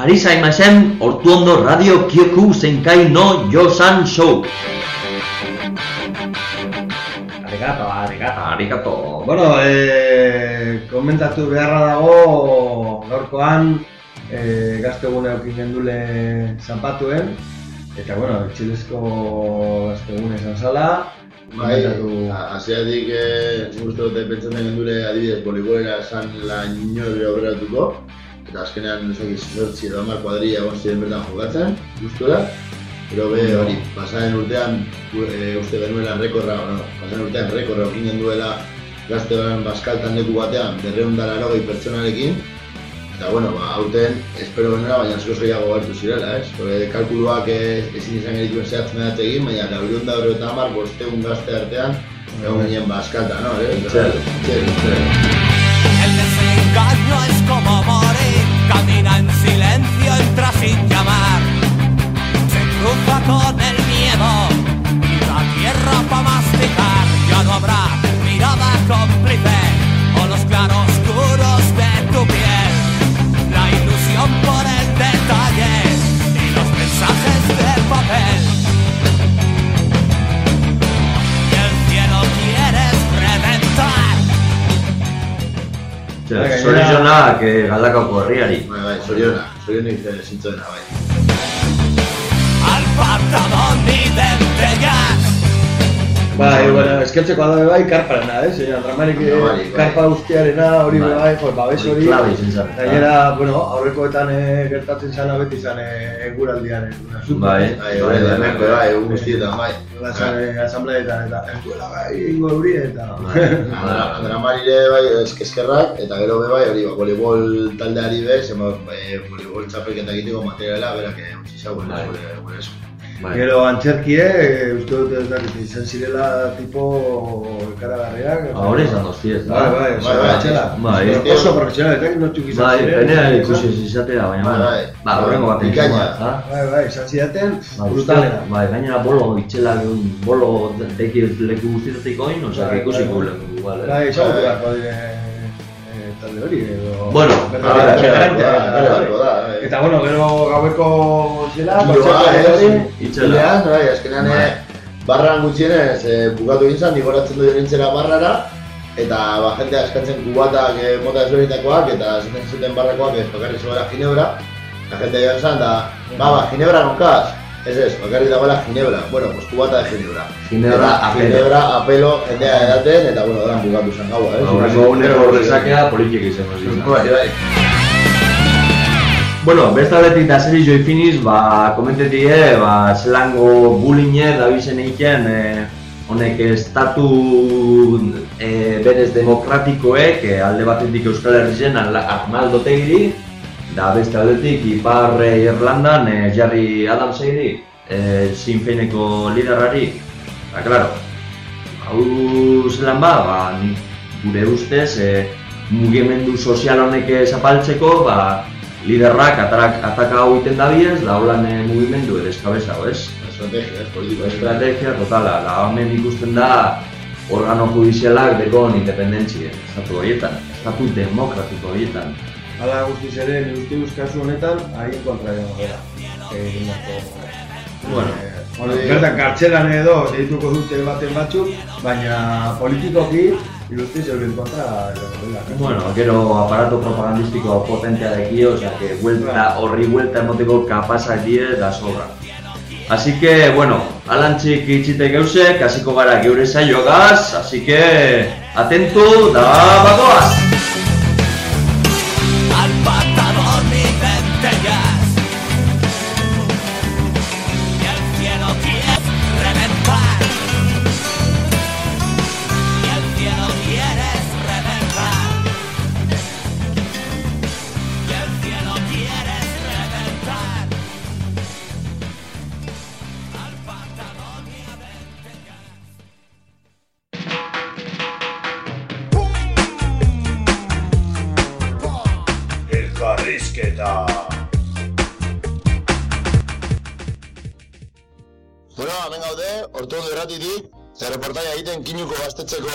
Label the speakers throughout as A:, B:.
A: Harisa imasen, ortuondo radio kioku zenkai no yosan show.
B: Arigato, arigato.
A: Arigato.
B: Bueno, eh, komentatu beharra dago gaurkoan eh, gaztegune aukin gendule zapatuen eta bueno, txilesko gaztegune esan zala
C: Bai,
B: komentatu-
C: hasiatik eh, uste dute pentsatzen gendure adibidez bolibolera esan la inori aurreratuko. Eta azkenean ezak izortzi edo hamar kuadrilla egon ziren bertan jokatzen, guztuela Pero be, hori, pasaren urtean, e, uste genuela rekorra, bueno, pasaren urtean rekorra okin genduela gaztean baskaltan leku batean, berreun da larogei pertsonarekin, Eta, bueno, ba, hauten, espero genuela, baina asko gehiago gertu zirela, ez? Porque kalkuluak ez, ezin izan genituen zehatz mehatz egin, baina laurion da hori eta hamar, bosteun gazte artean, egon ginen baskalta, no? Eh?
A: Txel.
C: Txel, txel.
D: El desengaño es como morir, camina en silencio, entra sin llamar. Se cruza con el miedo y la tierra para masticar. Ya no habrá mirada cómplice o los claroscuros
A: Zorionak eh, galdakako herriari.
C: Bai, bai, zoriona, zorionik eh, zintzoena, bai.
D: al pantalón y dentellas.
B: Bai, bueno, eskertzeko da bai karparena, eh? Zein Andramarik
C: Bai, bai.
B: karpa guztiarena hori
A: Bai.
B: bai, jo, babes hori. Gainera, bueno, aurrekoetan eh, gertatzen zana beti izan eh, eguraldian eh, una zut.
A: Bai.
C: Bai, bai, bai, bai, bai, egun guztietan, bai.
B: Lazan eh, asambleetan eta ez duela gai ingo euri eta...
C: Andra, Andramarire bai esk- eskerrak eta gero be bai hori ba, voleibol taldeari be, zema e, voleibol txapelketa egiteko materiala berak eh, utzi zauen
A: Bai.
C: gure esku.
A: Bai.
B: Gero antxerkie, eh, uste dut ez dakit, izan zirela tipo ekaragarriak.
A: Ah, Hori izan dozti ez,
B: Bai, bai,
C: Bai,
B: bai,
C: bai,
B: txela.
A: bai.
B: Oso profesionaletak nortzuk izan
A: Bai,
B: ziren.
A: penea
B: izan
A: ikusi ez izatea, baina
C: Bai, bai.
A: Ba, horrengo da, ezta?
B: Bai, bai, izan zidaten, brutalena.
A: Bai, gainera bolo itxela bolo deki leku guztietatik oin,
B: Bai,
A: ikusiko
B: bai.
A: leku, igual,
B: Bai,
A: eh?
B: ezagutu beharko dire eh, hori edo...
A: Bueno,
C: bai, bai, bai,
B: bai,
C: bai,
B: bai.
C: bai, bai.
B: Eta bueno, gero gaueko zela, kontzertu hori,
C: ez,
A: Itxela.
C: itxelean, bai, azkenean
A: Bai.
C: eh, barran gutxienez eh, bukatu egin zen, nigoratzen du direntzera barrara, eta ba, jendea eskatzen kubatak eh, mota ezberdinetakoak, eta esaten zuten barrakoak ez bakarrik zegoela ginebra, eta jendea joan zen, da, ba, ba, ginebra nonkaz? Ez ez, bakarrik dagoela ginebra, bueno, pues kubata de ginebra.
A: Ginebra,
C: Eta
A: apelo.
C: Ginebra, apelo, jendea edaten, eta bueno, dolan bukatu zen gaua, eh?
A: Horrengo uneko horrezakea politik izango ziren.
C: Bai, bai.
A: Bueno, beste aldetik da seri joi finiz, ba, komentetie, ba, zelango buline da bizen egiten, e, honek estatu e, berez demokratikoek, e, alde batetik Euskal Herrien Arnaldo Tegiri, da beste aldetik Ipar Irlandan e, Jarri Adamseri, e, Sinn Feineko liderrari, ba, claro, hau zelan ba, ba, nik gure ustez, e, mugimendu sozial honek zapaltzeko, ba, liderrak atarak, ataka hau iten dabiez, da holan e, mugimendu edo eskabezago, ez?
C: Estrategia, ez politiko.
A: Estrategia totala, da hemen ikusten da organo judizialak dekon independentzia, estatu horietan, estatu demokratiko horietan.
B: Hala guztiz ere, duz kasu honetan, haien kontra egon gara. Egindako...
A: Bueno,
B: Eh, bueno, bertan kartxelan edo deituko dute baten batzuk, baina politikoki, nire ustez euren kontra gara.
A: Bueno, gero aparato propagandistiko potentea deki, osea, que vuelta, horri vuelta emoteko kapazak die da sobra. Así que, bueno, alantzik itxite geusek, hasiko gara geure saioagaz, así que, atento, da bagoaz!
C: Egiten kinuko gaztetxeko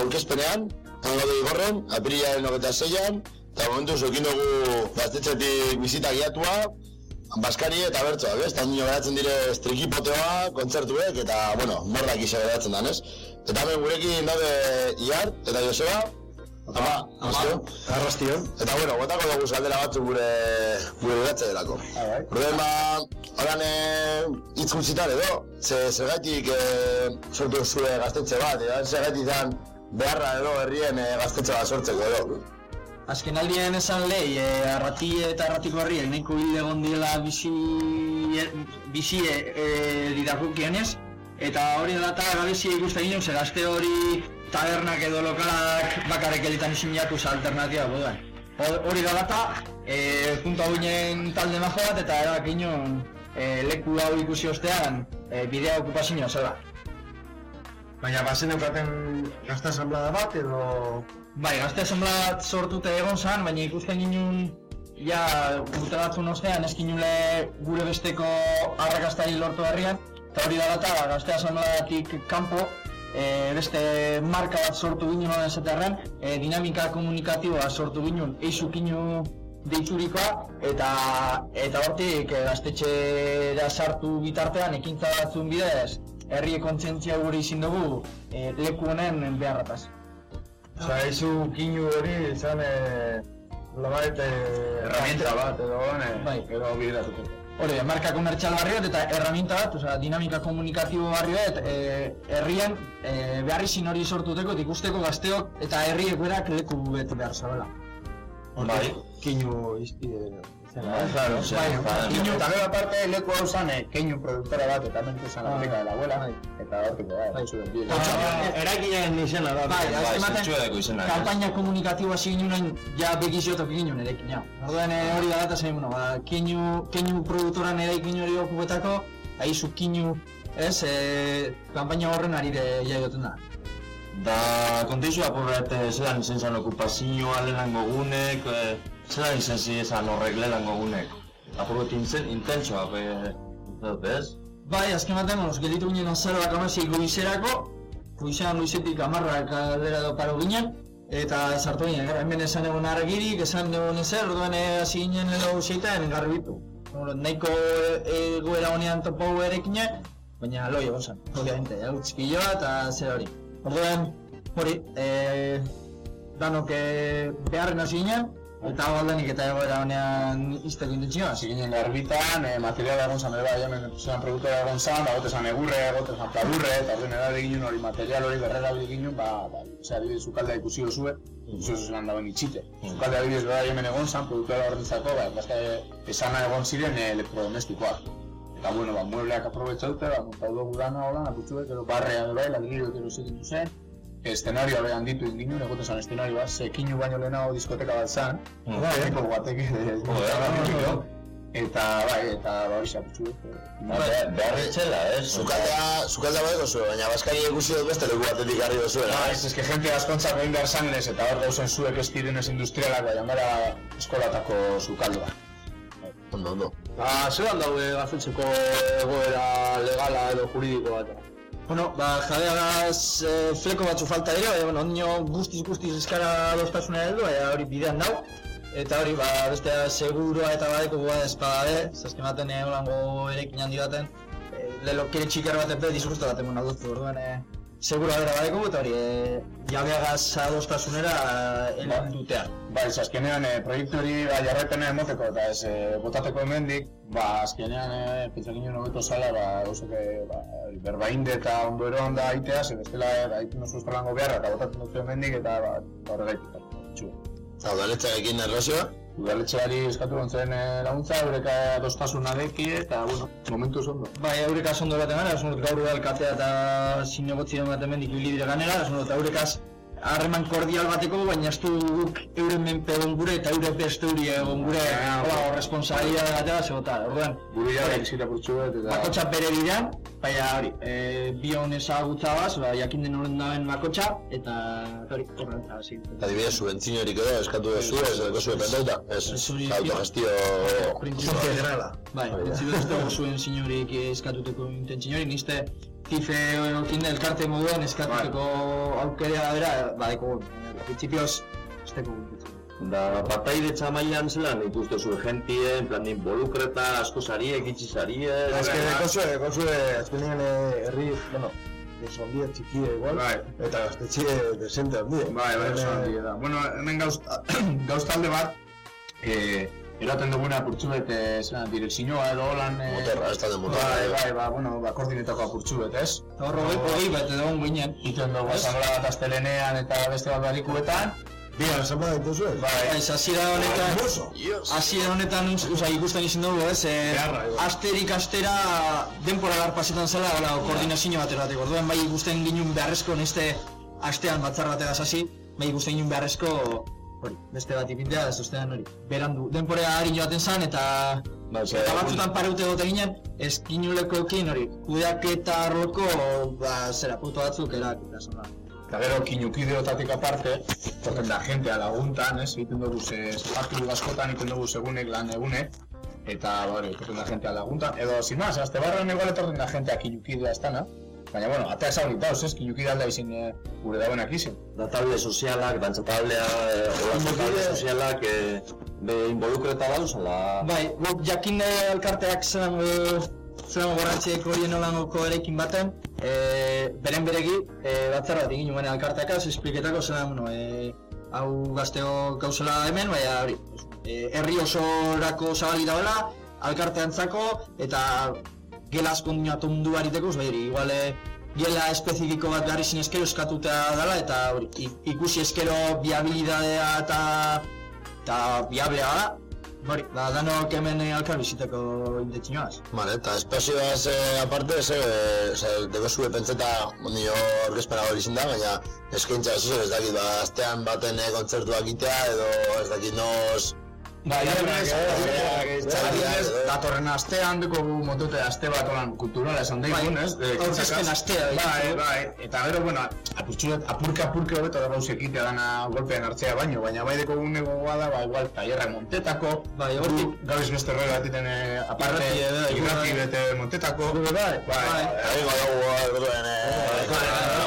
C: aurkezpenean.
E: hango igorren, apirilaren hogeta zeian, eta momentu zokin dugu gaztetxetik bizita giatua, Baskari eta bertsoak, ez? Eta nio geratzen dire strikipoteoa, kontzertuek, eta, bueno, mordak isa geratzen dan, ez? Eta hemen gurekin daude Iar, eta Joseba, ama, ama,
F: Arrastio.
E: Eta bueno, botako dugu galdera batzu gure gure beratze delako.
F: Bai.
E: Orduan ba, horan hitz gutxitan edo, ze zergatik e, sortu zure gaztetxe bat, edo zergatik izan beharra edo herrien e, gaztetxe bat sortzeko edo.
G: Azken aldien esan lehi, e, arrati eta arratiko herriak nahiko hil egon diela bizi, bizi e, e, eta hori da eta gabezia ikusten ginen, ze gazte hori tabernak edo lokalak bakarrik elitan izin jakuz alternatiba boduen. Hori da eta e, punta ginen talde majo bat eta erak ginen e, leku hau ikusi ostean e, bidea okupazioa zela.
F: Baina bazen eukaten gazta asamblada bat edo...
G: Bai, gazte asamblea bat sortute egon zan, baina ikusten ginen ja urte batzun ostean ez ginule gure besteko arrakastari lortu herrian eta hori da eta gazte asambleatik kanpo e, beste marka bat sortu ginen honen esaterren e, dinamika komunikatiboa sortu ginen eizukinu deiturikoa eta eta hortik e, gaztetxera sartu bitartean ekintza batzun bidez herri kontzientzia gure izin dugu e, leku honen beharrataz.
F: Osa, izu kinu hori izan e, labait herramienta bat edo hone,
G: Bai.
F: edo bideratuko.
G: Hori, marka komertxal barriot eta herramienta bat, osea, dinamika komunikatibo barriot, e, herrian e, behar izin hori sortuteko, eta ikusteko gazteok eta herriek berak leku bete behar zabela.
F: Bai. Kinu izpide
G: Bai,
F: claro,
G: bai,
F: Kinu,
H: Eta gero aparte leku hau zan, eh, keinu produktora bat eta hemen zan
G: Ah.
H: Amerika de la abuela
G: Bai.
H: eta hortiko da,
G: Bai.
H: zuen bide.
F: Eraikinen izena da.
G: Bai,
A: Bai,
G: baten,
A: ez?
G: kampaina komunikatiboa ziginen ja begiziotok ginen erekin, ja. Orduan eh, hori da eta zein, bueno, ba, keinu, keinu produktoran erekin hori okupetako, aizu keinu, ez, e, kampaina horren ari de jaioten da.
A: Da, konteizu apurret, eh, zelan izen zan okupazioa lehenango gunek, eh, zelan izen zizan horrek lehenango gunek. Apurret intzen, intentsoa, be, ez?
G: Bai, azken batean, os, gelitu ginen azaroak amasi goizerako, goizean goizetik amarrak aldera edo paro ginen, eta sartu ginen, gara, hemen esan egon argirik, esan egon ezer, orduan eh, hasi ginen edo seitaen garbitu. Eh, egoera honean topo erekine, baina loi egon zen, obviamente, hautzpilloa eta zer hori. Orduan, hori, eh, danok eh, beharren hasi ginen, eta baldanik eta egoera honean izteko intentzioa.
H: Hasi ginen garbitan, eh, materiala egon zan, bai, hemen zelan produktora egon zan, ba, gote zan egurre, gote zan pladurre, eta orduan edade ginen hori material hori berrera ginen, ba, ba, ose, adibidez, zukaldea ikusi dozue, ikusi dozu zelan dagoen itxite. Zukaldea adibidez, bai, hemen egon zan, produktora horrentzako, ba, bazka, esana egon ziren elektrodomestikoak. Eta, bueno, ba, muebleak aprobetxaute, ba, montau dugu dana, hola, aputxuek, edo barrea, edo bai, ladrillo, edo zikin zen, eszenario behan ditu inginu, egote zan eszenarioa, zekinu baino lehenago diskoteka bat zan,
A: Mm.
H: tipo guatek,
A: Joder,
H: eta bai, eta ba, hori zaputxu,
A: Behar etxela, ez?
E: Zukaldea, zukaldea badeko zuen, baina Baskari ikusi dut beste leku batetik garri duzuen.
H: Ah, ez, ez que gente askontzak egin behar zanez, eta hor gauzen zuek ez direnez industrialak, baina gara eskolatako zukaldoa.
E: Ondo, ondo.
F: Ba, zelan daude gaztetxeko egoera legala edo juridiko bat?
G: Bueno, ba, jabeagaz e, fleko batzu falta dira, baina, bueno, ondino guztiz guztiz eskara adostasuna heldu, baina hori bidean dau. Eta hori, ba, bestea seguroa eta badeko goa espada be, zazken baten e, holango erekin handi baten, e, lelo kere txikar baten be, disgusto baten mun alduztu, orduan, e, segura bera badeko, eta hori, e, jabeagaz adostasunera e, elan dutea.
H: Bai, ez azkenean e, proiektu hori ba, jarraipena emoteko eta ez e, botateko hemendik, ba, azkenean e, pentsak hobeto zala, ba, gauzak e, ba, berbainde eta ondo ero handa aitea, ze bestela e, ba, ikin oso beharra eta botatzen dut hemendik eta ba, ba horregaitik. Txu.
E: Eta udaletxarekin erlazioa?
H: Udaletxeari eskatu gontzen laguntza, eureka adostasuna deki eta, bueno, momentu oso ondo.
G: Bai, eurekaz ondo baten gara, esun dut gaur udalkatea eta zinegotzi den baten mendik ibili dire ganera, esun dut eurekaz harreman kordial bateko, baina ez guk euren menpe egon gure eta eure beste euri egon gure hola, responsabilia gatea, zegota, orduan,
H: Gure jara bizita purtsuet eta...
G: bakotxa bere bidean, baina hori, e, bion ezagutza baz, ba, jakin den horren daben bakotxa, eta hori, horren eta hasi.
E: Adibidez, subentzinorik edo eskatu duzu, ez dugu zuen pentauta? Ez,
G: Ez
E: autogestio...
G: Printzipio
F: Integrala.
G: Bai,
E: Hori da.
G: printzipio ez dugu zuen sinorik eskatuteko intentsiñori, niste tife okin elkarte moduan eskatuteko aukera bera, badeko Principioz, esteko gutxi.
I: Da, bataide txamailan zelan ikuste zu jentie, en plan de involukreta, asko sarie, egitzi sarie...
J: Ez que dekozue, dekozue, azkenean eh, herri, bueno, desondia txikie igual,
H: Bai.
J: eta gaztetxie desente handie.
H: Bai, bai, oso handia da. Bueno, hemen gauz, gauz talde bat, eh, eraten duguna apurtxu bet, eh, zelan, direkzioa edo holan... Eh,
E: Motorra, ez talde motorra,
H: Bai,
E: eh.
H: bai, ba, bueno, ba, koordinetako apurtxu bet, ez?
G: Eta hor hogei, hogei bat edo on ginen.
H: Iten dugu asamblea bat astelenean eta beste bat barikuetan.
J: Bian, esan bada dituzue?
H: Bai,
G: Ez, hasiera honetan,
J: Hermoso.
G: hasiera honetan, oza, ikusten izan dugu, ez, e,
H: Beharra, igual.
G: asterik astera denpora gar pasetan zela, hola, koordinazio bat erateko. Orduan, bai ikusten ginen beharrezko, neste astean batzar bat egaz hasi, bai ikusten ginen beharrezko, hori, beste bat ipintea, ez ustean hori, berandu. Denpora ari joaten zan, eta
I: Ba, ze,
G: Eta batzutan pareute egote ginen, ez ginulekoekin hori, kudeaketa arloko, ba, zera, puto batzuk erak, eta zona.
H: Eta gero kinukideotatik aparte, torten da jentea laguntan, ez? Egiten dugu ze partidu askotan egiten dugu segunek lan egunek, eta bari, torten da jentea laguntan, edo sin más, azte barren igual etorten da jentea kinukidea estana, baina bueno, atea esan dauz, ez? Kinukidea alda izin eh, gure dauenak izin.
I: da talde sozialak, dantza taldea, eh, olako talde sozialak, eh, be involukreta dauz, ala...
G: Bai, guk jakin eh, elkarteak zelango, zelango garrantzieko horien olangoko erekin baten, e, beren beregi, e, batzar bat egin nuen elkarteakaz, espliketako zelan, bueno, e, hau gazteo gauzela hemen, baina hori, e, herri osorako zabali dagoela, alkarteantzako, eta gela asko dinatu mundu bariteko, bai hori, igual e, gela espezifiko bat behar izin eskero eskatuta dela, eta hori, ikusi eskero viabilidadea eta eta viablea da, hori, ba, danok hemen eh, alkar biziteko intentzioaz.
E: Vale, eta espazioaz eh, aparte, ze, eh, ze, dego zue pentseta, nio orkezpena hori izin da, baina eskaintza ez ez dakit, ba, astean baten eh, kontzertuak itea, edo ez dakit noz...
H: Bai,
E: adibidez,
H: datorren astean duko gu motote aste bat holan kulturala esan daigun,
G: Bai,
H: ez? Eh,
G: aurkezpen astea,
H: Bai, bai, eta gero, bueno, apurtxuet, apurka apurka hobeto da gauz ekitea dana golpean hartzea baino, baina bai deko gune gogoa da, ba, igual, taierrak montetako,
G: Bai, hortik-
H: gu gabiz beste horrela batiten eh, aparte,
G: Irrati, bai, bai,
H: irrati
G: bai.
H: bete montetako,
G: bai,
H: bai,
G: bai.
E: Egin godu, gotuen,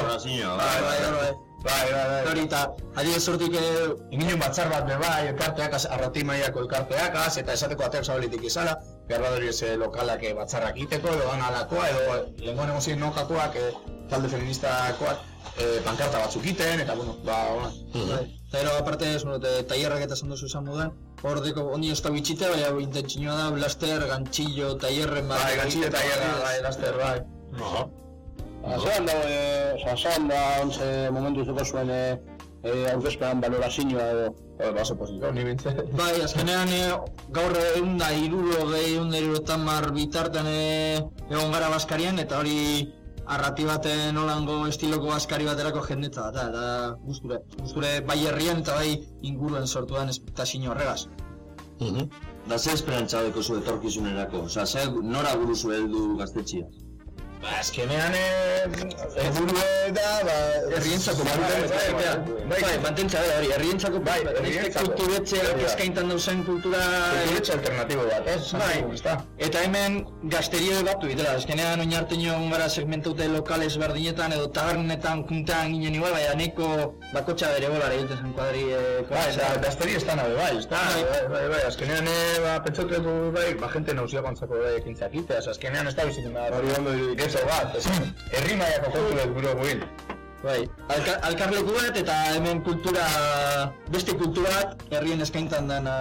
I: Brasilio,
G: Bai, bai, bai.
H: bai, bai, bai.
G: Hori eta adibidez hortik eh,
H: Inginen batzar bat be bai, elkarteak, arrati mailako elkarteak, az, eta esateko ateak zabalitik izala, behar badori ez lokalak eh, batzarrak iteko, edo dan alakoa, edo lenguan egozien nokakoak, eh, talde feministakoak, eh, pankarta batzuk iten, eta bueno, ba, hola.
G: bai. Eta gero aparte, ez, bueno, tailerrak eta esan duzu esan modan, hor deko ondi ez da bitxite, baina intentzioa da, blaster, gantxillo, tailerren bat.
H: Bai, gantxile eta hierra, bai, laster, bai.
J: Zeran dago, e, zeran da, ontze momentu zuko zuen e, e, aurkezpenan balorazioa edo.
H: Eh, Baso posizio, ni bintzen.
G: Bai, azkenean eh, gaur egun da iruro gehi egun mar bitartean eh, egon gara Baskarian eta hori arrati baten holango estiloko Baskari baterako jendetza da, eta gusture, gusture bai herrian eta bai inguruen sortu den espektazio horregaz.
I: Da ze esperantza deko zu etorkizunerako, oza, ze nora buruzu heldu gaztetxia?
H: Ba, azkenean, eh, helburue da, ba,
G: Herrientzako
H: bai,
G: bai,
H: bai, bai, bai,
G: bai, mantentza da hori, herrientzako bai,
H: herrientzako. da.
G: eskaintan dauzen kultura
H: Kulturetxe alternatibo bat, ez?
G: Bai.
H: Ezta?
G: Eta hemen gazterio batu ditela, azkenean oin arte egon gara segmentaute lokales berdinetan edo tabernetan kuntean ginen igual, baina neko bakotxa bere bolara egiten zen kuadri eh,
H: Bai, eta gazteri ez da nabe, bai, ez da,
G: Bai.
H: bai, bai, bai, azkenean, eh, ba, pentsatu bai, ba, jente nauzia gontzako bai ekintzak azkenean ez da bizitzen da, hori ondo iruditzen bat, ez, herri maiako kontu gure guin.
G: Bai, Alka, alkarleku bat eta hemen kultura, beste kultura bat herrien eskaintan dana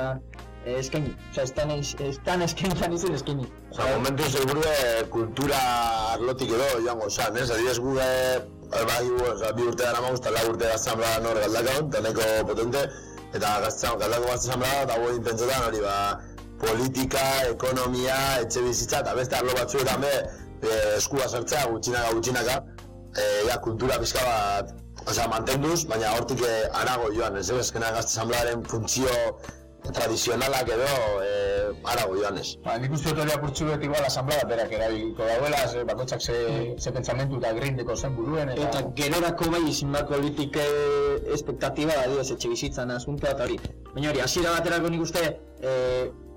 G: eh, eskaini. Osa, estan, estan eskaintan izan eskaini.
E: Osa, momentu segurue kultura arlotik edo joango zan, ez? Adibidez gu eh, bai, oza, bi urte dara mauz, eta lau urte gaztambla nor galdakon, eta neko potente, eta gaztambla, galdako gaztambla, eta guen pentsetan hori, ba, politika, ekonomia, etxe bizitza, eta beste arlo batzuetan be, eh, eskua sartzea, gutxinaka, gutxinaka, eh, ja, kultura pizka bat, osea, mantenduz, baina hortik eh, arago joan, ez, ezkena gazte asamblaren funtzio tradizionalak edo eh, arago joan ez.
H: Ba, nik uste dut hori apurtxu bet igual asamblea berak erabiliko dauela, ze, bakotxak ze, ze pentsamentu eta grindeko zen buruen, eta...
G: Eta gerorako bai izin bako litik espektatiba da, adibidez, etxe bizitzan asuntoa eta hori. Baina hori, hasiera baterako nik uste, e,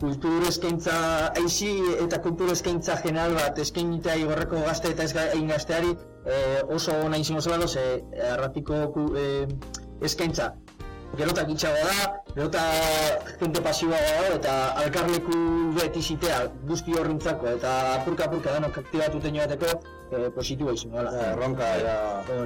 G: kultur eskaintza aizi eta kultur eskaintza general bat eskainitea igorreko gazte eta egin gazteari e, oso ona izango zelako, ze erratiko ku, e, eskaintza gerotak itxago da, gerota jente pasiboa dago, eta alkarleku beti zitea guzti horrentzako, eta apurka-apurka danok aktibatuten joateko, eh, positiboa izan, hala.
J: Erronka, ja.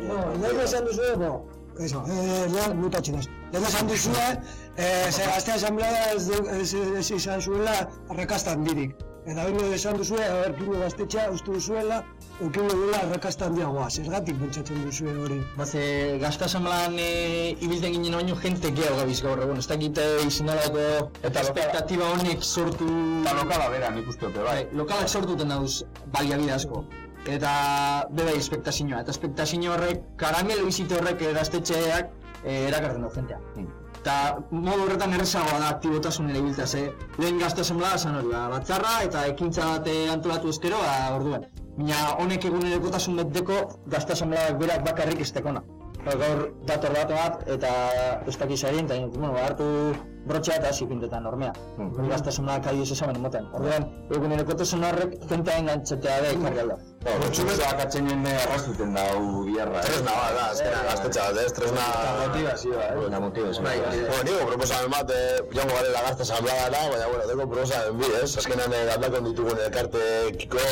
F: No, lehen esan duzu, no, eso, eh, lehen mutatxen ez. Lehen esan duzu, eh, ze gazte asamblea ez, ez, ez izan zuela arrakastan dirik. Eta hori esan duzu, aber, kino gaztetxea uste duzuela, ukino duela arrakastan diagoa. Zergatik pentsatzen duzu hori.
G: Baze, gazta asamlan e, ibiltzen ginen baino jente gehiago gabiz gaur egun, ez dakit eh, izinalako
H: Eta
G: espektatiba honek sortu...
H: Eta lokala bera nik uste dute, bai.
G: Bai, lokalak sortuten dauz baliabide asko. Eta bebe espektazioa, eta espektazio horrek, karamelo bizite horrek eh, gaztetxeak eh, erakartzen dut jentea. Eta modu horretan errezagoa da aktibotasun ere ibiltaz, eh? Lehen gazte asamblea zan hori, ba, batzarra eta ekintza bat antolatu ezkero, ba, orduan. Baina honek egunerekotasun beteko gazte asambleak berak bakarrik ez tekona. Ba, gaur dator bat bat eta ez dakiz egin, eta bueno, hartu brotxea eta hasi pintetan normea. Hori gazte asambleak ari ez esamen emoten. Orduan, egunerekotasun horrek jentea engantzatea da ikarri alda.
I: Txumetak atzenen arrastuten dau biarra.
E: Tresna bat da, azkena gaztetxa bat, ez? Tresna...
I: Motivazioa, eh? Eta motivazioa.
G: Bai, bai.
E: Bueno, nigo proposamen bat, eh, joango garela gazta asamblea baina, bueno, deko proposamen bi, ez? Azkenan eh, galdakon ditugun elkartekiko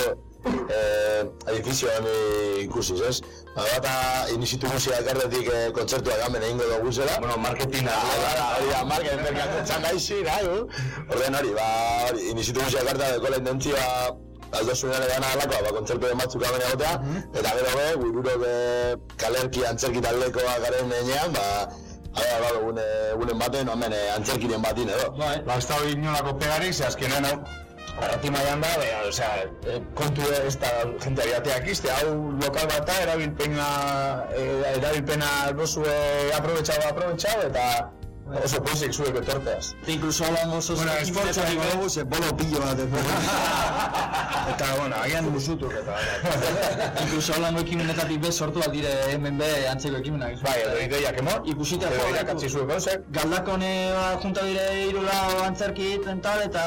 E: eh, edifizioan eh, ikusiz, ez? Ba, bata inizitu musika elkartetik eh, kontzertuak hemen egingo dugu zela.
I: Bueno, marketinga.
E: Ah, da, hori da, market merkatzen naizi, nahi, hu? Orden hori, ba, hori, inizitu musika elkartea deko la intentzioa aldosunean edan alakoa, ba, kontzertu batzuk hemen egotea, eta gero be, guiruro be, kalerki antzerki taldekoa garen enean, ba, Hala, hala, gune, gunen baten, hemen eh, antzerkiren batin edo.
G: Bai.
H: Ba, ez da hori inolako pegarik, ze azkenean mailan da, be, osea, eh, kontu ez da jenteari ateak izte, hau lokal bat da, erabilpena, eh, erabilpena albozu eh, aprobetxau, aprobetxau, eta oso pozik zuek etorteaz.
G: Eta incluso hablamos oso
H: Bueno, esfortzu
G: ekimenetatik,
H: egin
G: eh?
H: dugu, ze bolo pillo bat Eta, bueno, agian musutuk eta...
G: Incluso hablando ekimenetatik be sortu bat dire hemen be antzeko ekimenak.
H: Bai, edo ideiak emot,
G: Ikusita
H: edo
G: jo,
H: irakatzi zuek gauzek,
G: Galdakone ba, junta dire irula antzerki egiten tal, eta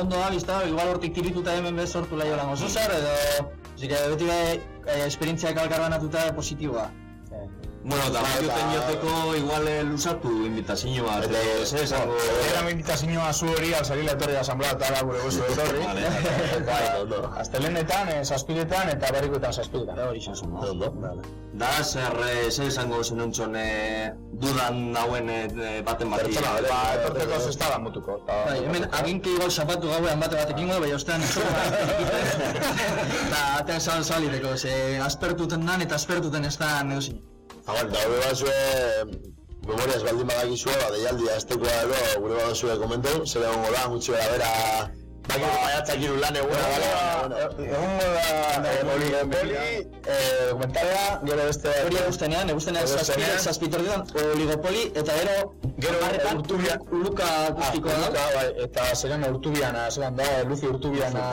G: ondo da, bizta, igual hortik tirituta hemen be sortu laio lan oso zer, edo... Que beti be, eh, esperientziak alkarbanatuta positiboa.
I: Bueno, eta baioten joteko igual eh, lusatu invitazio bat.
E: Eta,
I: eh, ze esango...
H: Era invitazioa zu hori al salir etorri da asamblea eta ala gure gozu etorri.
I: Vale, vale.
H: Bai. Astelenetan, eh, zazpiretan eta berrikoetan zazpiretan.
G: Hori xasun.
E: Ondo.
I: Da, zer, eh, zer esango eh, dudan nauen eh, baten bati.
E: Pertsona,
H: Ba, etortzeko zestadan mutuko. eta-
G: Bai, hemen aginke igual zapatu gauean bate batekin goda, bai ostean Eta atean sal saliteko, ze aspertuten dan eta aspertuten ez da neuzin.
E: Aguant, da hori bazue, memoriaz baldin badakizue, ba, deialdia aztekoa edo, gure badazue komentu, zer egongo da, gutxi bera bera, bakiko maiatzak iru lan eguna, bale, baina, bueno.
H: Egongo da, eh, poli, poli, eh, dokumentala, gero beste...
G: Hori egustenean, egustenean
H: Egustenean.
G: zazpitorditan, oligopoli, eta gero,
H: Gero,
G: hamarretan,
H: urtubia-
G: uluka
H: Ah,
G: akustikoa da.
H: Uluka, bai, eta zelan urtubiana, zelan da, Luzi urtubiana...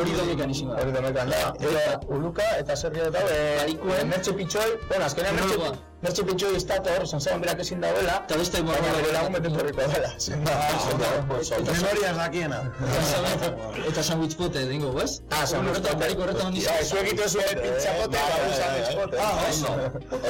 G: Hori domikan izin da.
H: Hori domekan da. Eta Uluka, eta zer gero eta, eh,
G: Barikuen.
H: Mertxe Pitxoi, bueno, azkenean Mertxe,
G: Monologoa.
H: Mertxe Pitxoi estator, zantzaren berak ezin dauela,
G: Eta beste
H: baina bere lagun beten torriko dela. Da.
B: Memoriaz dakiena.
G: Eta sandwich pote, dingo, bez?
H: Ah, sandwich pote.
G: bariko horretan ondi
H: Ja, zuek ito zuen pizza pote, eta
E: bai,
H: un sandwich pote.
G: Ah, oso.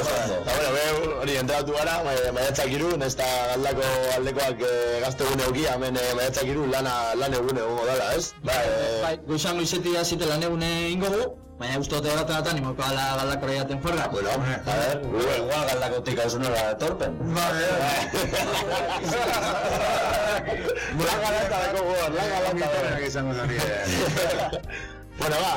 E: Eta, bueno, be, hori entratu gara, ma- maiatzak iru, ez da galdako aldekoak eh, gazte egune okia, hemen eh, maiatzak iru lana, lan egune egongo dela, ez? Bai, eh,
G: Bai, goizan goizetik hasite lan egune ingo du, baina uste dute bat eta nimoko ala galdakora jaten fuerra.
E: bueno, a ver,
I: Igual, igual galdakotik hauzunera etorpen.
E: Laga lata dako gor, laga lata
B: izango zari.
E: Bueno, ba,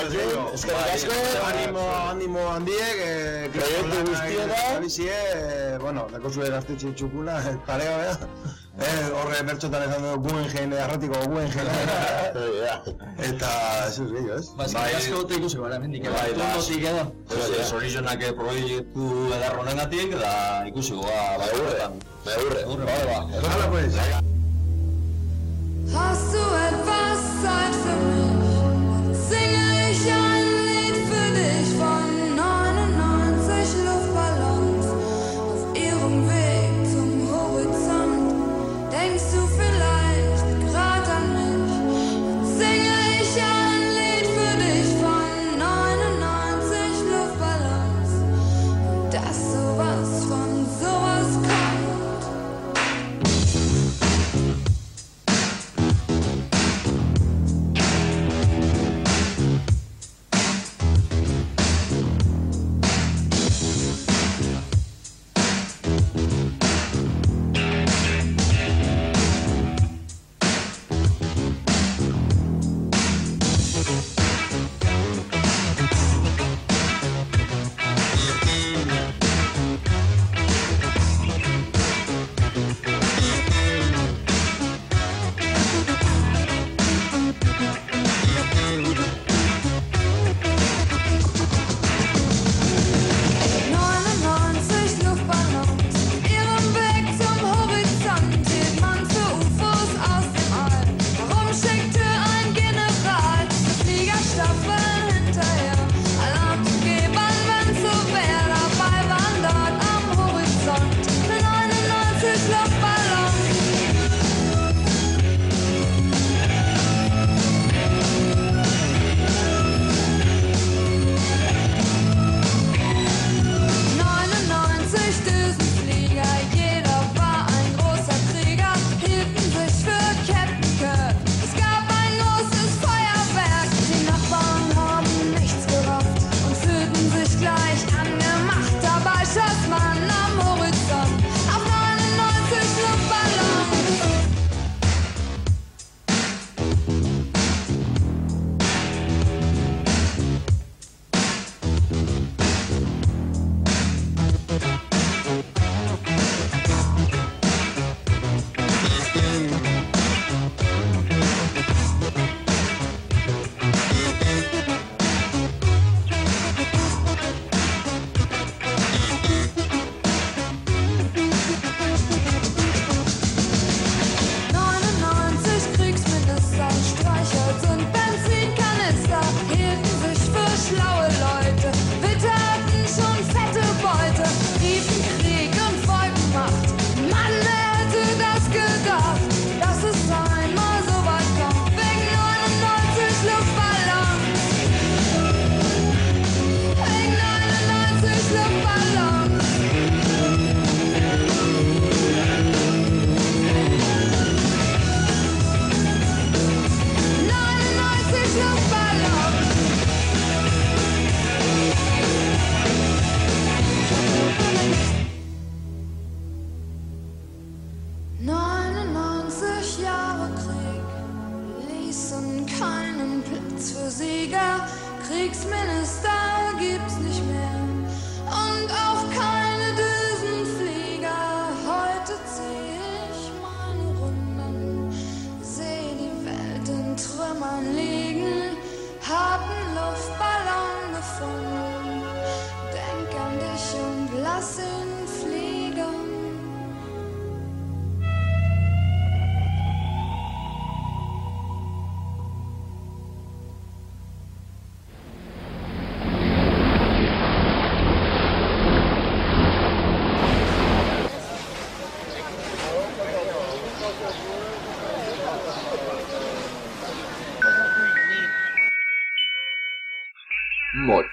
E: alzu, eskerrik asko,
B: Animo, animo handiek, eh,
E: Proiektu guztietan.
B: Bizie, eh, bueno, dako zuen gaztetxe txukula, eh, parea, bea. Eh, horre bertxotan esan dugu guen gen, arratiko guen gen. Eta, ez ez gehiago, ez?
G: Ba, eskerrik asko dute ikusiko gara, mendik,
I: Bai,
G: bai,
I: da.
G: turnotik edo.
I: Zorizionak proiektu edar honengatik, da ikusiko ba,
E: Bai,
I: batzuetan.
E: Me aburre.
I: Vale, ba.
B: Hala, pues.
K: Hast du singing.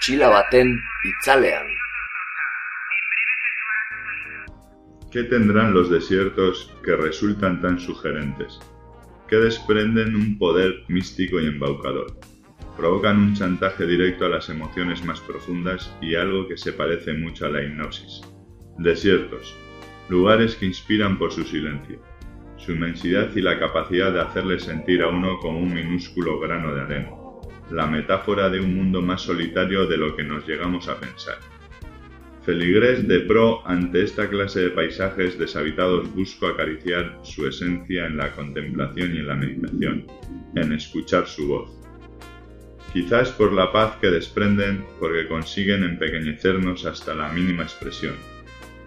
L: Motxila baten itzalean.
M: ¿Qué tendrán los desiertos que resultan tan sugerentes? Que desprenden un poder místico y embaucador. Provocan un chantaje directo a las emociones más profundas y algo que se parece mucho a la hipnosis. Desiertos. Lugares que inspiran por su silencio, su inmensidad y la capacidad de hacerle sentir a uno como un minúsculo grano de arena. La metáfora de un mundo más solitario de lo que nos llegamos a pensar. Feligrés de pro ante esta clase de paisajes deshabitados busco acariciar su esencia en la contemplación y en la meditación, en escuchar su voz. Quizás por la paz que desprenden, porque consiguen empequeñecernos hasta la mínima expresión,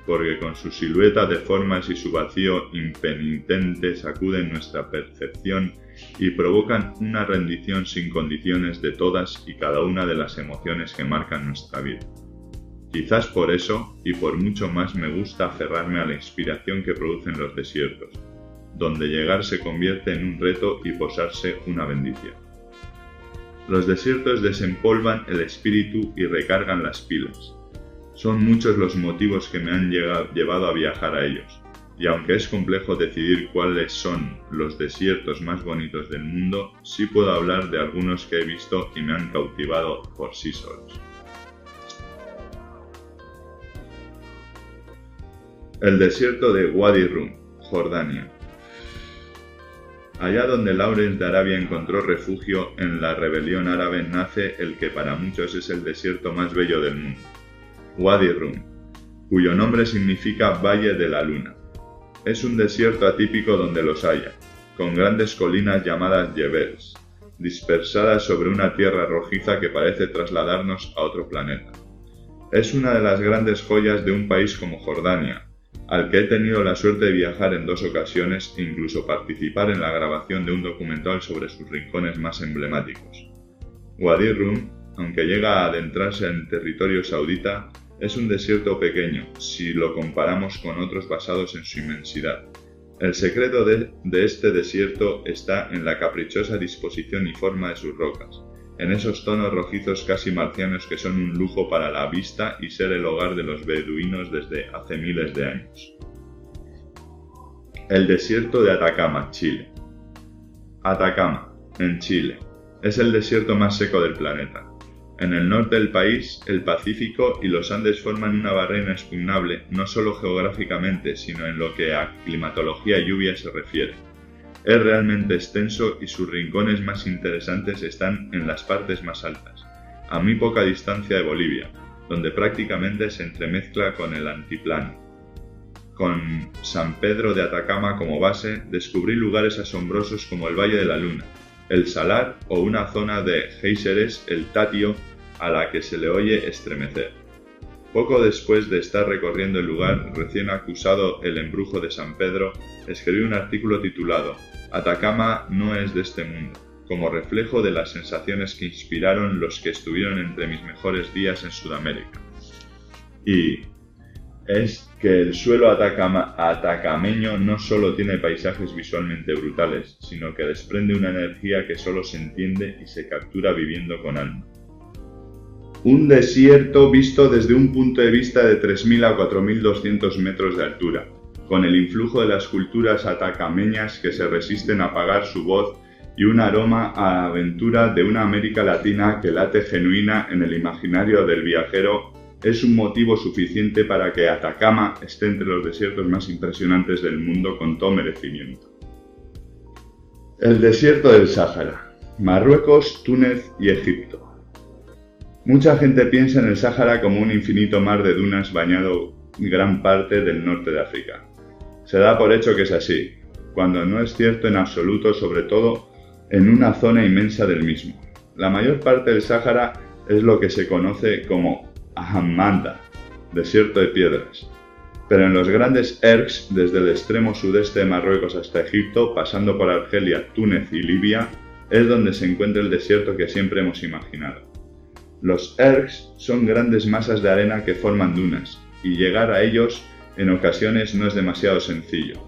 M: porque con su silueta de formas y su vacío impenitente sacuden nuestra percepción y provocan una rendición sin condiciones de todas y cada una de las emociones que marcan nuestra vida. Quizás por eso y por mucho más me gusta aferrarme a la inspiración que producen los desiertos, donde llegar se convierte en un reto y posarse una bendición. Los desiertos desempolvan el espíritu y recargan las pilas. Son muchos los motivos que me han llevado a viajar a ellos, y aunque es complejo decidir cuáles son los desiertos más bonitos del mundo, sí puedo hablar de algunos que he visto y me han cautivado por sí solos. El desierto de Wadi Rum, Jordania. Allá donde Lawrence de Arabia encontró refugio en la rebelión árabe nace el que para muchos es el desierto más bello del mundo, Wadi Rum, cuyo nombre significa Valle de la Luna. Es un desierto atípico donde los haya, con grandes colinas llamadas Jebels, dispersadas sobre una tierra rojiza que parece trasladarnos a otro planeta. Es una de las grandes joyas de un país como Jordania, al que he tenido la suerte de viajar en dos ocasiones e incluso participar en la grabación de un documental sobre sus rincones más emblemáticos. Wadi Rum, aunque llega a adentrarse en territorio saudita, es un desierto pequeño si lo comparamos con otros basados en su inmensidad. El secreto de, este desierto está en la caprichosa disposición y forma de sus rocas, en esos tonos rojizos casi marcianos que son un lujo para la vista y ser el hogar de los beduinos desde hace miles de años. El desierto de Atacama, Chile. Atacama, en Chile, es el desierto más seco del planeta. En el norte del país, el Pacífico y los Andes forman una barrera inexpugnable no solo geográficamente, sino en lo que a climatología y lluvia se refiere. Es realmente extenso y sus rincones más interesantes están en las partes más altas, a muy poca distancia de Bolivia, donde prácticamente se entremezcla con el antiplano. Con San Pedro de Atacama como base, descubrí lugares asombrosos como el Valle de la Luna, el Salar o una zona de géiseres, el Tatio, a la que se le oye estremecer. Poco después de estar recorriendo el lugar recién acusado el embrujo de San Pedro, escribí un artículo titulado Atacama no es de este mundo, como reflejo de las sensaciones que inspiraron los que estuvieron entre mis mejores días en Sudamérica. Y es que el suelo atacameño no solo tiene paisajes visualmente brutales, sino que desprende una energía que solo se entiende y se captura viviendo con alma. Un desierto visto desde un punto de vista de 3.000 a 4.200 metros de altura, con el influjo de las culturas atacameñas que se resisten a apagar su voz y un aroma a aventura de una América Latina que late genuina en el imaginario del viajero es un motivo suficiente para que Atacama esté entre los desiertos más impresionantes del mundo con todo merecimiento. El desierto del Sáhara, Marruecos, Túnez y Egipto. Mucha gente piensa en el Sáhara como un infinito mar de dunas bañado gran parte del norte de África. Se da por hecho que es así, cuando no es cierto en absoluto, sobre todo en una zona inmensa del mismo. La mayor parte del Sáhara es lo que se conoce como Desierto de piedras. Pero en los grandes ergs, desde el extremo sudeste de Marruecos hasta Egipto, pasando por Argelia, Túnez y Libia, es donde se encuentra el desierto que siempre hemos imaginado. Los ergs son grandes masas de arena que forman dunas, y llegar a ellos en ocasiones no es demasiado sencillo.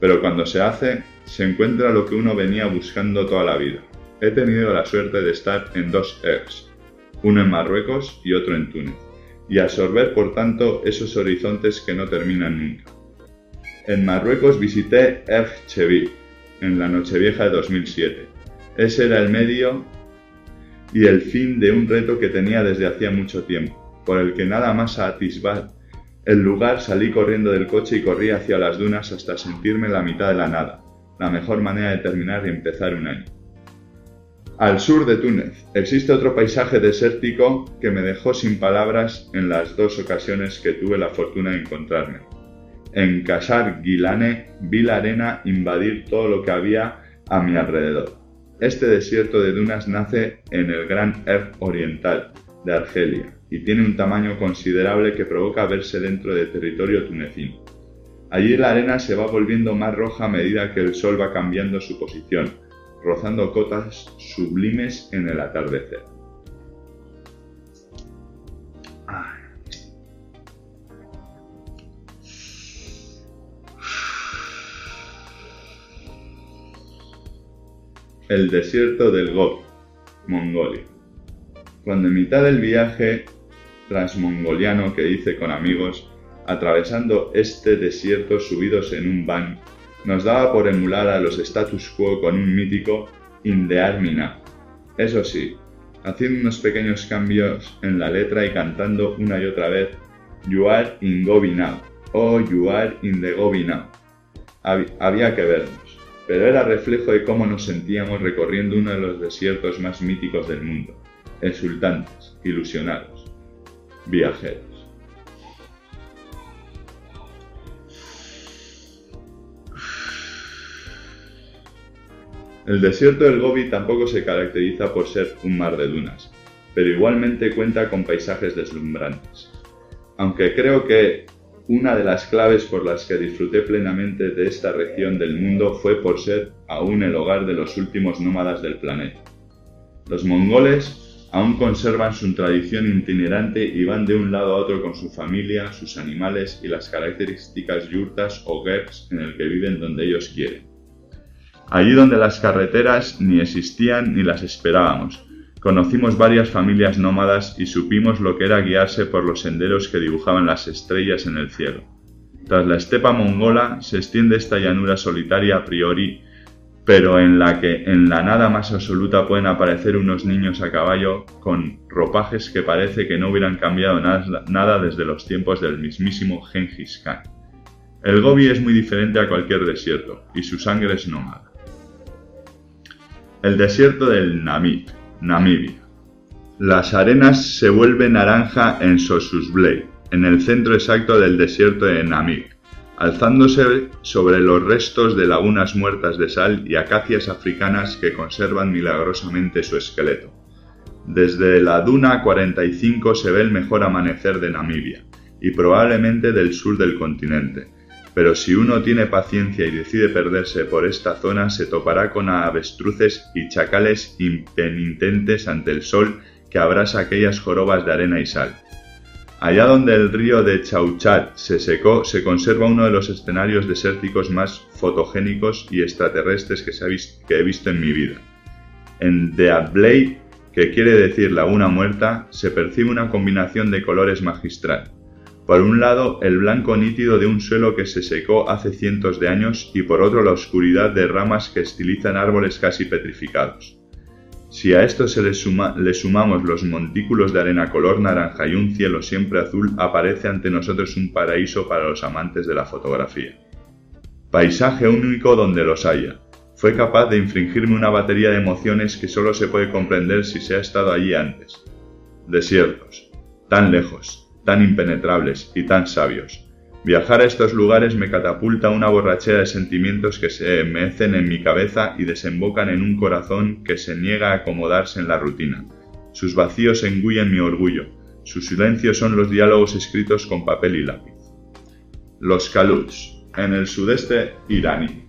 M: Pero cuando se hace, se encuentra lo que uno venía buscando toda la vida. He tenido la suerte de estar en dos ergs, uno en Marruecos y otro en Túnez, y absorber por tanto esos horizontes que no terminan nunca. En Marruecos visité Erg Chevi, en la Nochevieja de 2007. Ese era el medio y el fin de un reto que tenía desde hacía mucho tiempo, por el que nada más atisbar el lugar salí corriendo del coche y corrí hacia las dunas hasta sentirme en la mitad de la nada, la mejor manera de terminar y empezar un año. Al sur de Túnez existe otro paisaje desértico que me dejó sin palabras en las dos ocasiones que tuve la fortuna de encontrarme. En Casar Guilane vi la arena invadir todo lo que había a mi alrededor. Este desierto de dunas nace en el Gran Erg Oriental de Argelia y tiene un tamaño considerable que provoca verse dentro de territorio tunecino. Allí la arena se va volviendo más roja a medida que el sol va cambiando su posición, rozando cotas sublimes en el atardecer. El desierto del Gobi, Mongolia. Cuando en mitad del viaje transmongoliano que hice con amigos, atravesando este desierto subidos en un van, nos daba por emular a los status quo con un mítico Mina. Eso sí, haciendo unos pequeños cambios en la letra y cantando una y otra vez You are in Gobi now o You are in the Gobi now. había que vernos, pero era reflejo de cómo nos sentíamos recorriendo uno de los desiertos más míticos del mundo exultantes, ilusionados, viajeros. El desierto del Gobi tampoco se caracteriza por ser un mar de dunas, pero igualmente cuenta con paisajes deslumbrantes. Aunque creo que una de las claves por las que disfruté plenamente de esta región del mundo fue por ser aún el hogar de los últimos nómadas del planeta. Los mongoles aún conservan su tradición itinerante y van de un lado a otro con su familia, sus animales y las características yurtas o gerbs en el que viven donde ellos quieren. Allí donde las carreteras ni existían ni las esperábamos, conocimos varias familias nómadas y supimos lo que era guiarse por los senderos que dibujaban las estrellas en el cielo. Tras la estepa mongola se extiende esta llanura solitaria a priori pero en la que en la nada más absoluta pueden aparecer unos niños a caballo con ropajes que parece que no hubieran cambiado nada desde los tiempos del mismísimo Genghis Khan. El Gobi es muy diferente a cualquier desierto, y su sangre es nómada. El desierto del Namib, Namibia. Las arenas se vuelven naranja en Sosusblay, en el centro exacto del desierto de Namib alzándose sobre los restos de lagunas muertas de sal y acacias africanas que conservan milagrosamente su esqueleto. Desde la Duna 45 se ve el mejor amanecer de Namibia, y probablemente del sur del continente, pero si uno tiene paciencia y decide perderse por esta zona se topará con avestruces y chacales impenitentes ante el sol que abrasa aquellas jorobas de arena y sal Allá donde el río de Chauchat se secó, se conserva uno de los escenarios desérticos más fotogénicos y extraterrestres que, he visto en mi vida. En Deablay, que quiere decir laguna muerta, se percibe una combinación de colores magistral. Por un lado, el blanco nítido de un suelo que se secó hace cientos de años y por otro la oscuridad de ramas que estilizan árboles casi petrificados. Si a esto se le, sumamos los montículos de arena color naranja y un cielo siempre azul, aparece ante nosotros un paraíso para los amantes de la fotografía. Paisaje único donde los haya, Fue capaz de infringirme una batería de emociones que solo se puede comprender si se ha estado allí antes. Desiertos, tan lejos, tan impenetrables y tan sabios. Viajar a estos lugares me catapulta una borrachera de sentimientos que se mecen en mi cabeza y desembocan en un corazón que se niega a acomodarse en la rutina. Sus vacíos engullen mi orgullo, sus silencios son los diálogos escritos con papel y lápiz. Los Kaluts, en el sudeste iraní.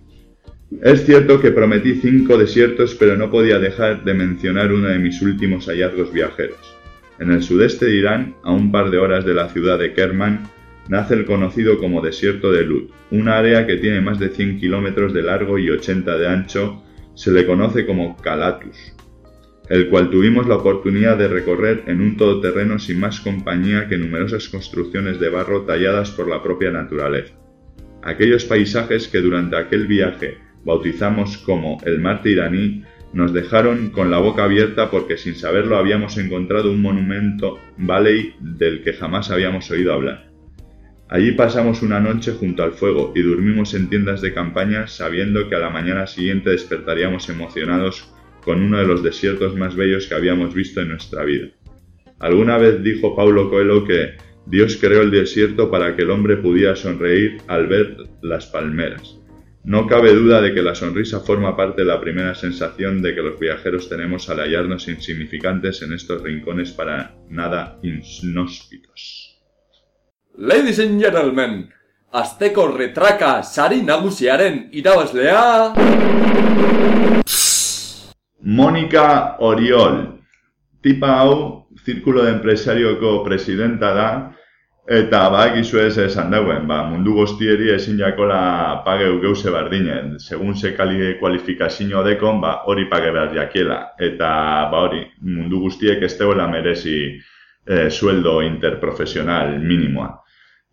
M: Es cierto que prometí cinco desiertos, pero no podía dejar de mencionar uno de mis últimos hallazgos viajeros. En el sudeste de Irán, a un par de horas de la ciudad de Kerman, nace el conocido como Desierto de Lut, un área que tiene más de 100 kilómetros de largo y 80 de ancho, se le conoce como Calatus, el cual tuvimos la oportunidad de recorrer en un todoterreno sin más compañía que numerosas construcciones de barro talladas por la propia naturaleza. Aquellos paisajes que durante aquel viaje bautizamos como el Marte iraní, nos dejaron con la boca abierta porque sin saberlo habíamos encontrado un monumento valley del que jamás habíamos oído hablar. Allí pasamos una noche junto al fuego y dormimos en tiendas de campaña sabiendo que a la mañana siguiente despertaríamos emocionados con uno de los desiertos más bellos que habíamos visto en nuestra vida. Alguna vez dijo Paulo Coelho que Dios creó el desierto para que el hombre pudiera sonreír al ver las palmeras. No cabe duda de que la sonrisa forma parte de la primera sensación de que los viajeros tenemos al hallarnos insignificantes en estos rincones para nada inhóspitos.
N: Ladies and gentlemen, azteko retraka sari nagusiaren irabazlea...
M: Mónica Oriol. Tipa hau, zirkulo de empresarioko presidenta da, Eta badakizu ez esan dauen, ba, mundu guztieri ezin jakola pageu geuse bardinen. Segun ze kali kualifikazio dekon, ba, hori page behar jakiela. Eta ba, hori, mundu guztiek ez deuela merezi e, sueldo interprofesional minimoa.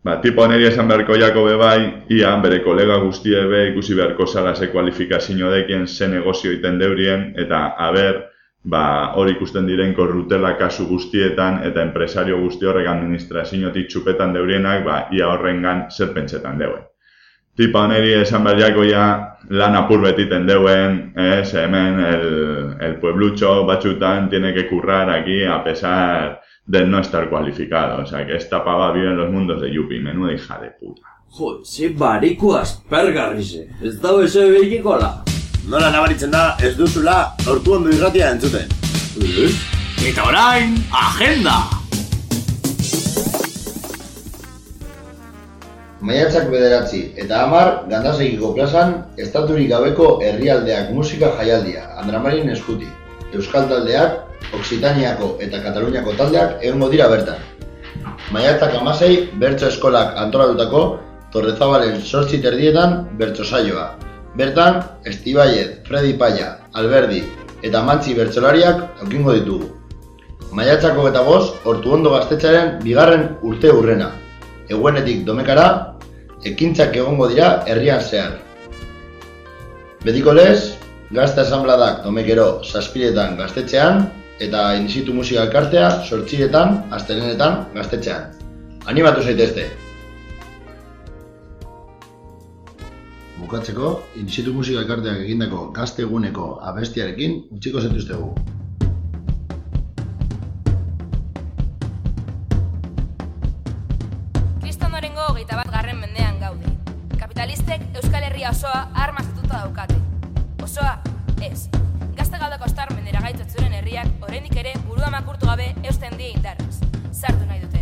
M: Ba, tipo neri esan beharko jako bebai, ia bere kolega guztie be ikusi beharko zara ze kualifikazio dekien ze negozio iten deurien, eta haber, ba, hori ikusten diren korrutela kasu guztietan eta enpresario guzti horrek administraziotik txupetan deurienak, ba, ia horrengan zer pentsetan deuen. Tipa oneri esan behar ja lan apur betiten deuen, ez, hemen el, el pueblutxo batxutan tiene que currar aquí a pesar de no estar cualificado. O sea, que esta pava vive en los mundos de Yupi, menuda hija de puta.
A: Jo, ze bariko aspergarrize, ez dago eso behikikola.
O: Nola nabaritzen da ez duzula ortu ondo irratia entzuten.
N: Eta orain, agenda!
C: Maiatzak bederatzi eta hamar gandasegiko plazan estaturik gabeko herrialdeak musika jaialdia, Andramarin eskuti. Euskal taldeak, Oksitaniako eta Kataluniako taldeak egongo dira bertan. Maiatzak amasei, bertso eskolak antolatutako Torrezabalen sortzi terdietan bertso saioa. Bertan, Estibaiet, Fredi Paia, Alberdi eta Mantzi bertsolariak aukingo ditugu. Maiatzako eta bost, hortu ondo gaztetxaren bigarren urte urrena. Eguenetik domekara, ekintzak egongo dira herrian zehar. Betiko lez, gazte asambladak domekero saspiretan gaztetxean, eta inizitu musika elkartea sortxiretan, astelenetan gaztetxean. Animatu zaitezte! Bukatzeko, inizitu musika elkarteak egindako gazte eguneko abestiarekin utxiko zetuztegu.
P: Kristonorengo hogeita bat garren mendean gaude. Kapitalistek Euskal Herria osoa armazatuta daukate. Osoa, ez. Gazte galdeko ostar mendera gaitotzuren herriak oraindik ere burua makurtu gabe eusten die indarraz. Sartu nahi dutenei.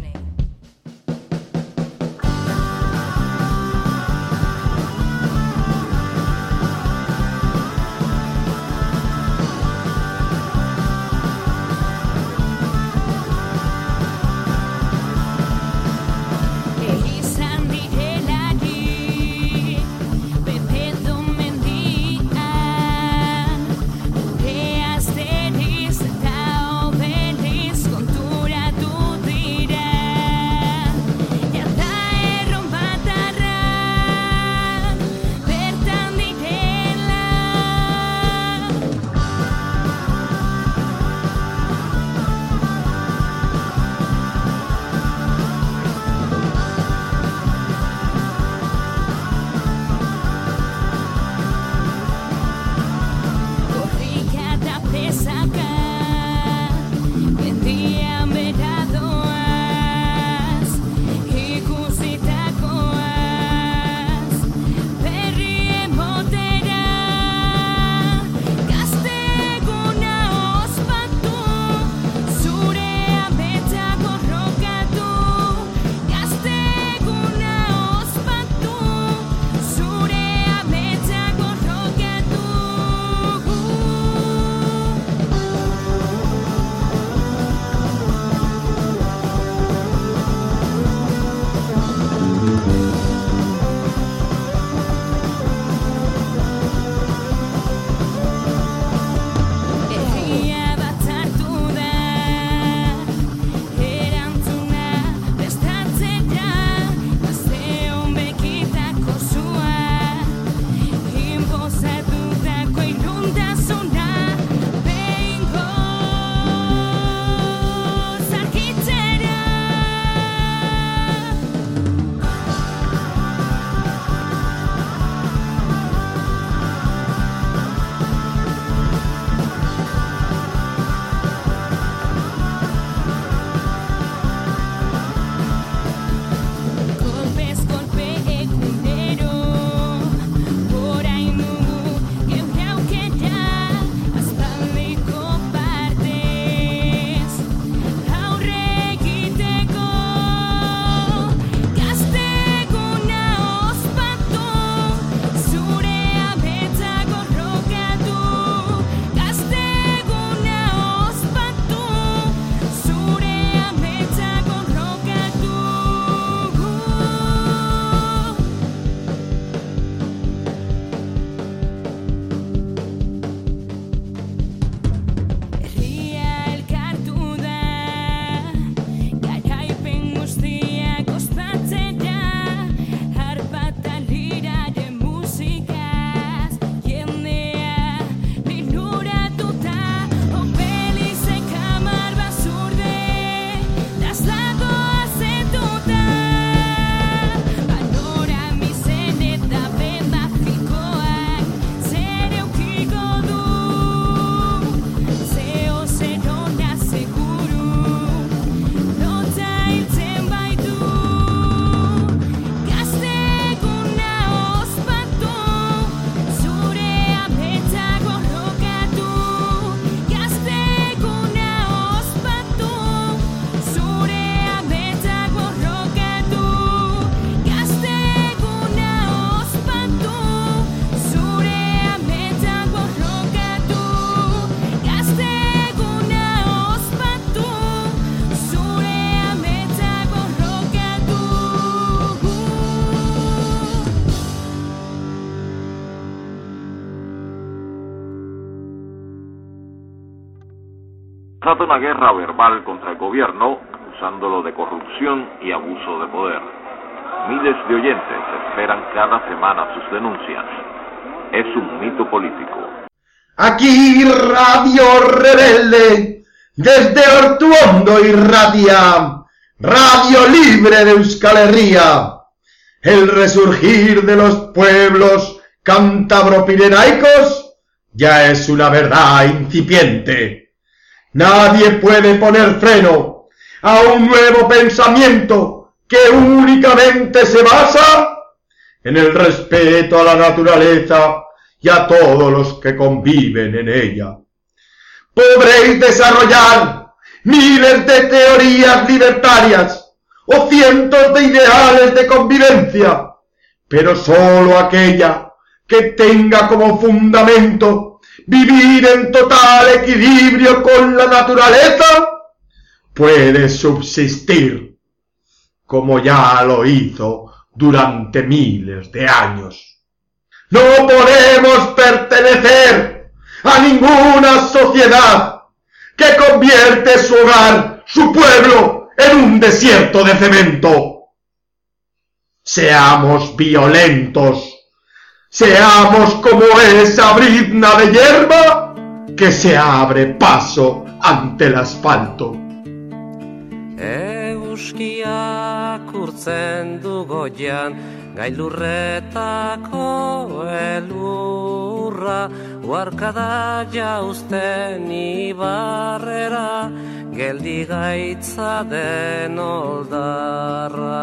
Q: Trata una guerra verbal contra el gobierno, acusándolo de corrupción y abuso de poder. Miles de oyentes esperan cada semana sus denuncias. Es un mito político.
R: Aquí Radio Rebelde, desde Ortuondo irradia, Radio Libre de Euskal Herria, el resurgir de los pueblos cántabro-pirenaicos ya es una verdad incipiente. Nadie puede poner freno a un nuevo pensamiento que únicamente se basa en el respeto a la naturaleza y a todos los que conviven en ella. Podréis desarrollar miles de teorías libertarias o cientos de ideales de convivencia, pero sólo aquella que tenga como fundamento vivir en total equilibrio con la naturaleza puede subsistir, como ya lo hizo durante miles de años. No podemos pertenecer a ninguna sociedad que convierte su hogar, su pueblo, en un desierto de cemento. Seamos violentos, seamos como esa brizna de hierba que se abre paso ante el asfalto.
S: Euskiak urtzen du goian, gailurretako elurra, uarkada jauzten ibarrera, geldi gaitza den oldarra.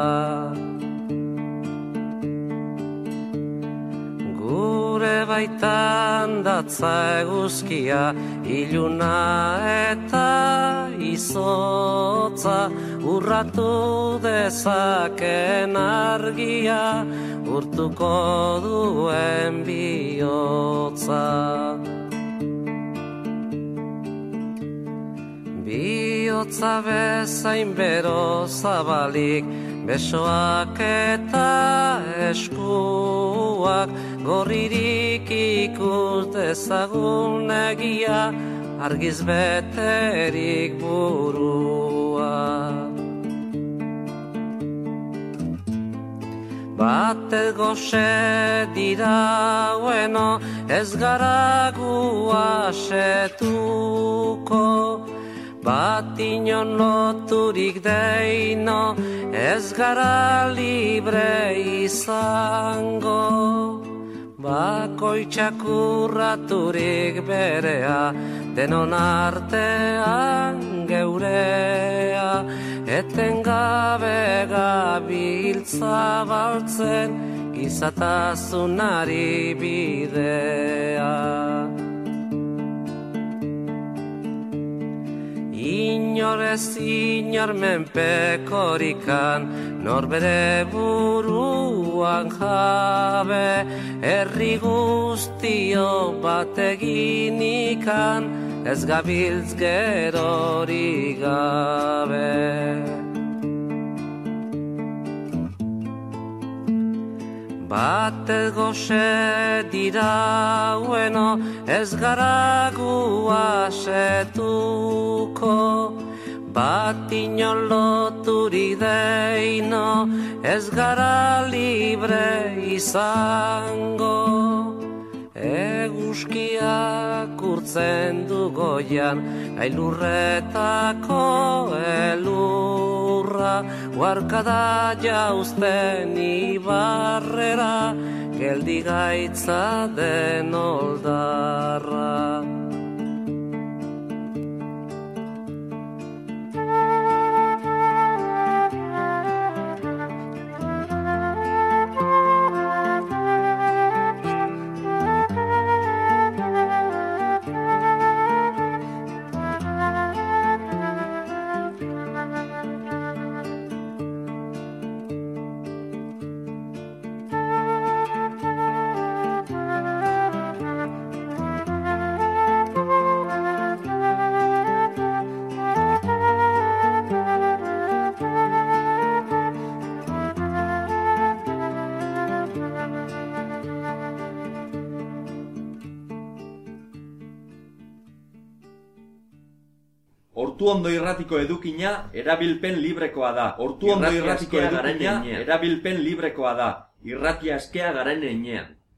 S: Gure baitan datza eguzkia, iluna eta izotza, urratu dezaken argia, urtuko duen bihotza. Bihotza bezain bero zabalik, besoak eta eskuak, gorririk ikus dezagun egia, argiz beterik burua. Bate goxe dira ez gara gu asetuko, bat inon loturik deino, ez gara libre izango. Bakoitzak urraturik berea, denon artean geurea, etengabe gabiltza baltzen, gizatasunari bidea. Inorez inor menpekorikan, norbere buruan jabe, herri guztio bateginikan, ez gabiltz gerori gabe. Bate goxe dira bueno, ez gara gu asetuko, bat inon loturi deino, ez gara libre izango. Eguzkiak urtzen du goian, ailurretako elurra, Guarkada jauzten ibarrera, geldi gaitza den oldarra.
A: Ortu ondo irratiko edukina erabilpen librekoa da. Ortu ondo
N: Irratia
A: irratiko edukina erabilpen librekoa da. Irratia askea garen einean.